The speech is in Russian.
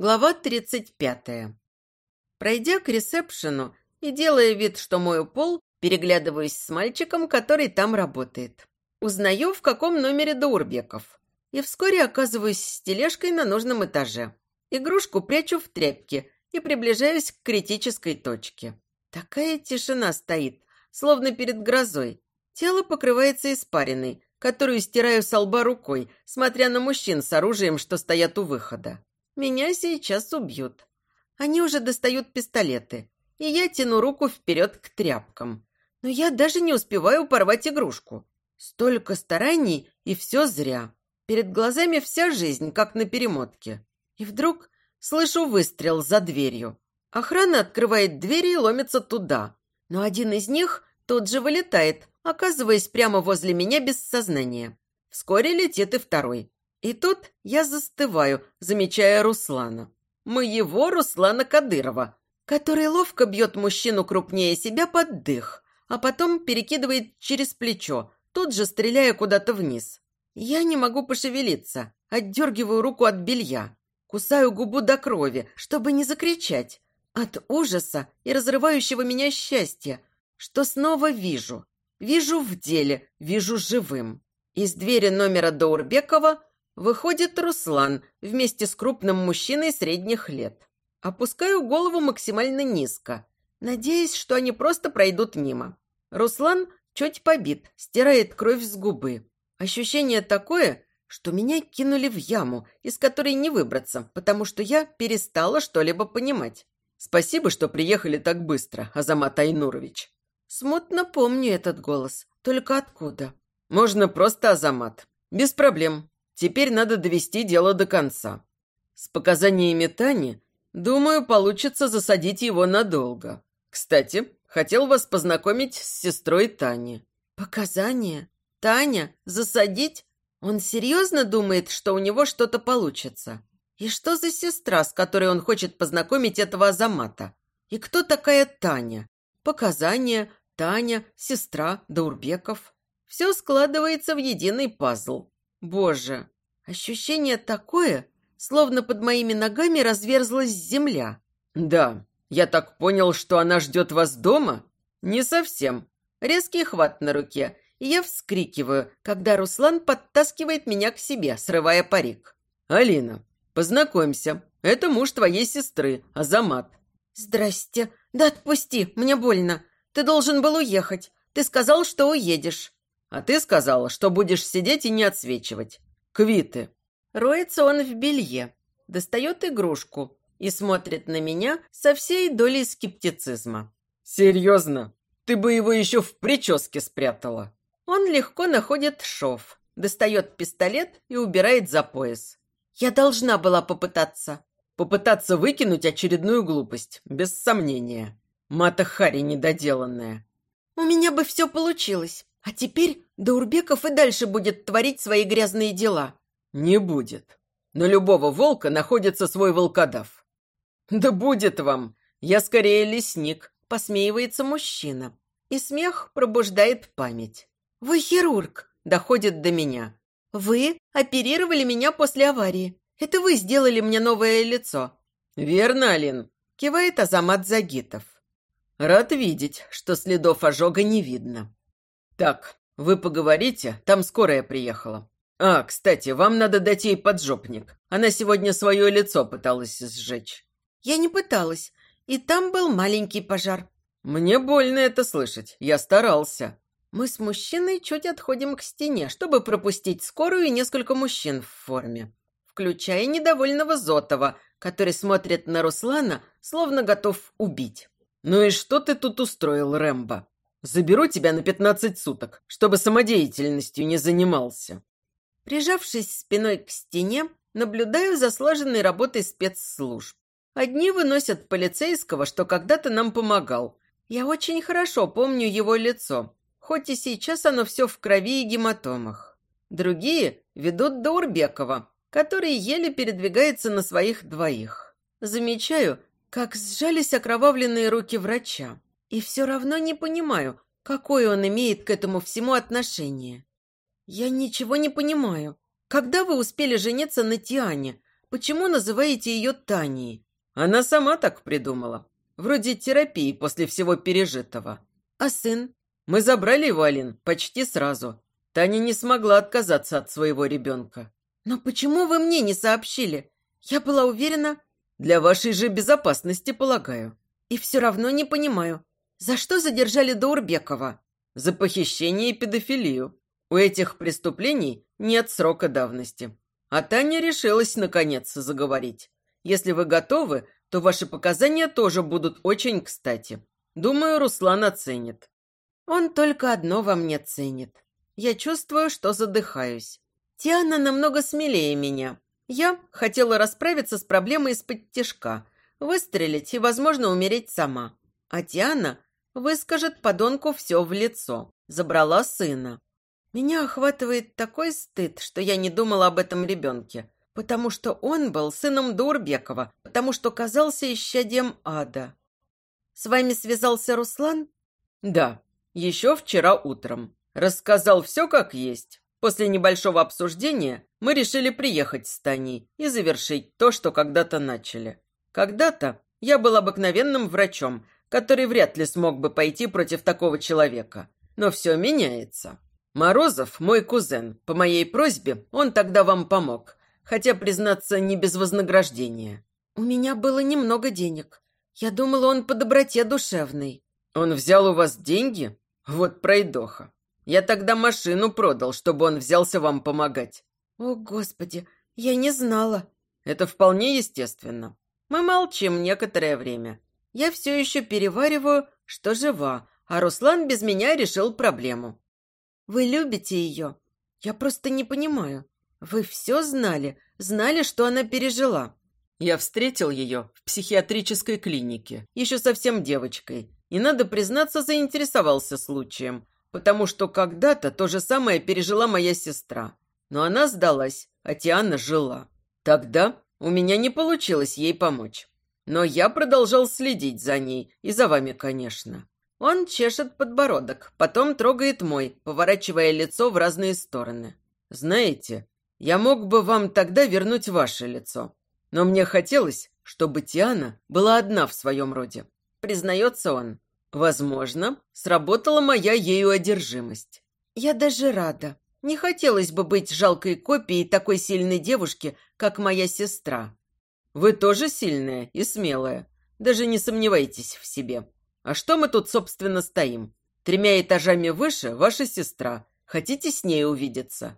Глава 35. Пройдя к ресепшену и делая вид, что мою пол, переглядываюсь с мальчиком, который там работает. Узнаю, в каком номере до Урбеков. И вскоре оказываюсь с тележкой на нужном этаже. Игрушку прячу в тряпке и приближаюсь к критической точке. Такая тишина стоит, словно перед грозой. Тело покрывается испариной, которую стираю со лба рукой, смотря на мужчин с оружием, что стоят у выхода. Меня сейчас убьют. Они уже достают пистолеты, и я тяну руку вперед к тряпкам. Но я даже не успеваю порвать игрушку. Столько стараний, и все зря. Перед глазами вся жизнь, как на перемотке. И вдруг слышу выстрел за дверью. Охрана открывает двери и ломится туда. Но один из них тут же вылетает, оказываясь прямо возле меня без сознания. Вскоре летит и второй. И тут я застываю, замечая Руслана. Моего Руслана Кадырова, который ловко бьет мужчину крупнее себя под дых, а потом перекидывает через плечо, тут же стреляя куда-то вниз. Я не могу пошевелиться, отдергиваю руку от белья, кусаю губу до крови, чтобы не закричать. От ужаса и разрывающего меня счастья, что снова вижу. Вижу в деле, вижу живым. Из двери номера Даурбекова Выходит Руслан вместе с крупным мужчиной средних лет. Опускаю голову максимально низко, надеясь, что они просто пройдут мимо. Руслан чуть побит, стирает кровь с губы. Ощущение такое, что меня кинули в яму, из которой не выбраться, потому что я перестала что-либо понимать. Спасибо, что приехали так быстро, Азамат Айнурович. Смутно помню этот голос. Только откуда? Можно просто Азамат. Без проблем. Теперь надо довести дело до конца. С показаниями Тани, думаю, получится засадить его надолго. Кстати, хотел вас познакомить с сестрой Тани. Показания? Таня? Засадить? Он серьезно думает, что у него что-то получится? И что за сестра, с которой он хочет познакомить этого Азамата? И кто такая Таня? Показания, Таня, сестра, Даурбеков. Все складывается в единый пазл. Боже, ощущение такое, словно под моими ногами разверзлась земля. Да, я так понял, что она ждет вас дома? Не совсем. Резкий хват на руке, и я вскрикиваю, когда Руслан подтаскивает меня к себе, срывая парик. Алина, познакомься. Это муж твоей сестры, Азамат. Здрасте. Да отпусти, мне больно. Ты должен был уехать. Ты сказал, что уедешь. А ты сказала, что будешь сидеть и не отсвечивать. Квиты. Роется он в белье, достает игрушку и смотрит на меня со всей долей скептицизма. Серьезно? Ты бы его еще в прическе спрятала. Он легко находит шов, достает пистолет и убирает за пояс. Я должна была попытаться. Попытаться выкинуть очередную глупость, без сомнения. Мата Хари недоделанная. У меня бы все получилось. А теперь Даурбеков и дальше будет творить свои грязные дела. Не будет. На любого волка находится свой волкодав. Да будет вам. Я скорее лесник, посмеивается мужчина. И смех пробуждает память. Вы хирург, доходит до меня. Вы оперировали меня после аварии. Это вы сделали мне новое лицо. Верно, Алин, кивает Азамат Загитов. Рад видеть, что следов ожога не видно. «Так, вы поговорите, там скорая приехала. А, кстати, вам надо дать ей поджопник. Она сегодня свое лицо пыталась сжечь». «Я не пыталась, и там был маленький пожар». «Мне больно это слышать, я старался». Мы с мужчиной чуть отходим к стене, чтобы пропустить скорую и несколько мужчин в форме, включая недовольного Зотова, который смотрит на Руслана, словно готов убить. «Ну и что ты тут устроил, Рэмбо?» Заберу тебя на пятнадцать суток, чтобы самодеятельностью не занимался». Прижавшись спиной к стене, наблюдаю за слаженной работой спецслужб. Одни выносят полицейского, что когда-то нам помогал. Я очень хорошо помню его лицо, хоть и сейчас оно все в крови и гематомах. Другие ведут до Урбекова, который еле передвигается на своих двоих. Замечаю, как сжались окровавленные руки врача. И все равно не понимаю, какое он имеет к этому всему отношение. Я ничего не понимаю. Когда вы успели жениться на Тиане? Почему называете ее Таней? Она сама так придумала. Вроде терапии после всего пережитого. А сын? Мы забрали его, Алин, почти сразу. Таня не смогла отказаться от своего ребенка. Но почему вы мне не сообщили? Я была уверена... Для вашей же безопасности, полагаю. И все равно не понимаю, за что задержали Даурбекова? За похищение и педофилию. У этих преступлений нет срока давности. А Таня решилась, наконец, заговорить. Если вы готовы, то ваши показания тоже будут очень кстати. Думаю, Руслан оценит. Он только одно во мне ценит. Я чувствую, что задыхаюсь. Тиана намного смелее меня. Я хотела расправиться с проблемой из-под тяжка, выстрелить и, возможно, умереть сама. А Тиана выскажет подонку все в лицо. Забрала сына. Меня охватывает такой стыд, что я не думала об этом ребенке, потому что он был сыном Дурбекова, потому что казался исчадием ада. С вами связался Руслан? Да, еще вчера утром. Рассказал все как есть. После небольшого обсуждения мы решили приехать с Таней и завершить то, что когда-то начали. Когда-то я был обыкновенным врачом, который вряд ли смог бы пойти против такого человека. Но все меняется. Морозов – мой кузен. По моей просьбе он тогда вам помог. Хотя, признаться, не без вознаграждения. У меня было немного денег. Я думала, он по доброте душевной. Он взял у вас деньги? Вот пройдоха. Я тогда машину продал, чтобы он взялся вам помогать. О, Господи, я не знала. Это вполне естественно. Мы молчим некоторое время. Я все еще перевариваю, что жива, а Руслан без меня решил проблему. Вы любите ее? Я просто не понимаю. Вы все знали, знали, что она пережила. Я встретил ее в психиатрической клинике, еще совсем девочкой, и, надо признаться, заинтересовался случаем, потому что когда-то то же самое пережила моя сестра. Но она сдалась, а Тиана жила. Тогда у меня не получилось ей помочь. Но я продолжал следить за ней, и за вами, конечно. Он чешет подбородок, потом трогает мой, поворачивая лицо в разные стороны. «Знаете, я мог бы вам тогда вернуть ваше лицо, но мне хотелось, чтобы Тиана была одна в своем роде». Признается он. «Возможно, сработала моя ею одержимость». «Я даже рада. Не хотелось бы быть жалкой копией такой сильной девушки, как моя сестра». «Вы тоже сильная и смелая. Даже не сомневайтесь в себе. А что мы тут, собственно, стоим? Тремя этажами выше ваша сестра. Хотите с ней увидеться?